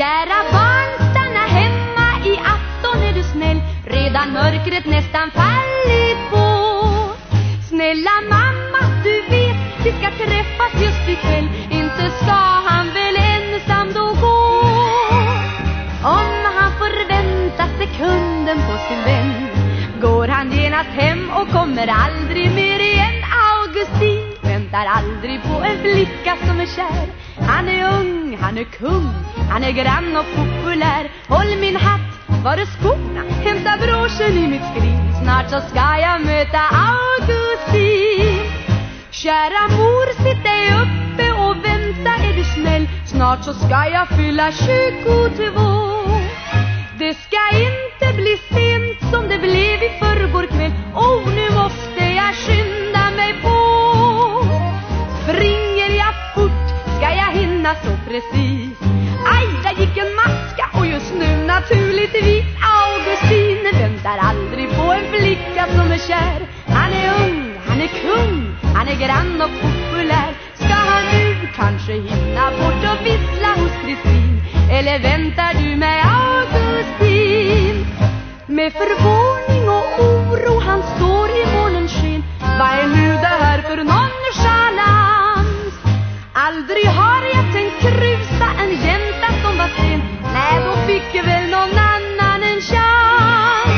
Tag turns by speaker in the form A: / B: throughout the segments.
A: Kära barn, stanna hemma i afton är du snäll. Redan mörkret nästan fallit på. Snälla mamma, du vet vi ska träffas just ikväll. Inte ska han väl ensam då gå. Om han får vänta sekunden på sin vän Går han genast hem och kommer aldrig mer igen. Augustin väntar aldrig på en flicka som är kär. Han är ung han är kung, han är grann och populär. Håll min hatt, var är skorna? Hämta broschen i mitt skrin. Snart så ska jag möta Augustin. Kära mor, sitt dig uppe och vänta är du snäll. Snart så ska jag fylla 22 jag så precis. Aj, där gick en maska och just nu naturligtvis Augustin. Väntar aldrig på en flicka som är kär? Han är ung, han är kung, han är grann och populär. Ska han nu kanske hinna bort och vissla hos Kristin? Eller väntar du med Augustin? Med förvåning Aldrig har jag tänkt krusa en jänta som var sen. Nej, då fick väl någon annan en chans.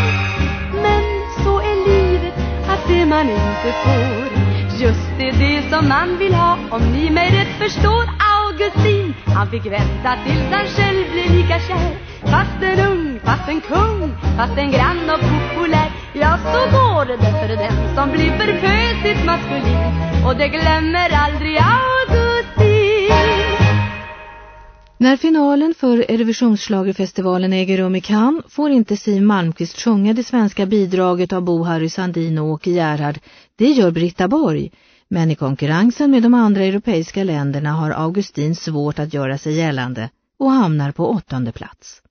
A: Men så är livet att det man inte får. Just det, det som man vill ha. Om ni mig rätt förstår Augustin, han fick vänta tills han själv blev lika kär. Fast en ung, fast en kung Fast en grann och populär. Ja, så går det för den som blir förfösigt maskulin. Och det glömmer aldrig jag.
B: När finalen för Eurovisionsschlagerfestivalen äger rum i Cannes får inte Siv Malmqvist sjunga det svenska bidraget av Bo Harry Sandin och Åke Gerhard. Det gör Britta Borg. Men i konkurrensen med de andra europeiska länderna har Augustin svårt att göra sig gällande och hamnar på åttonde plats.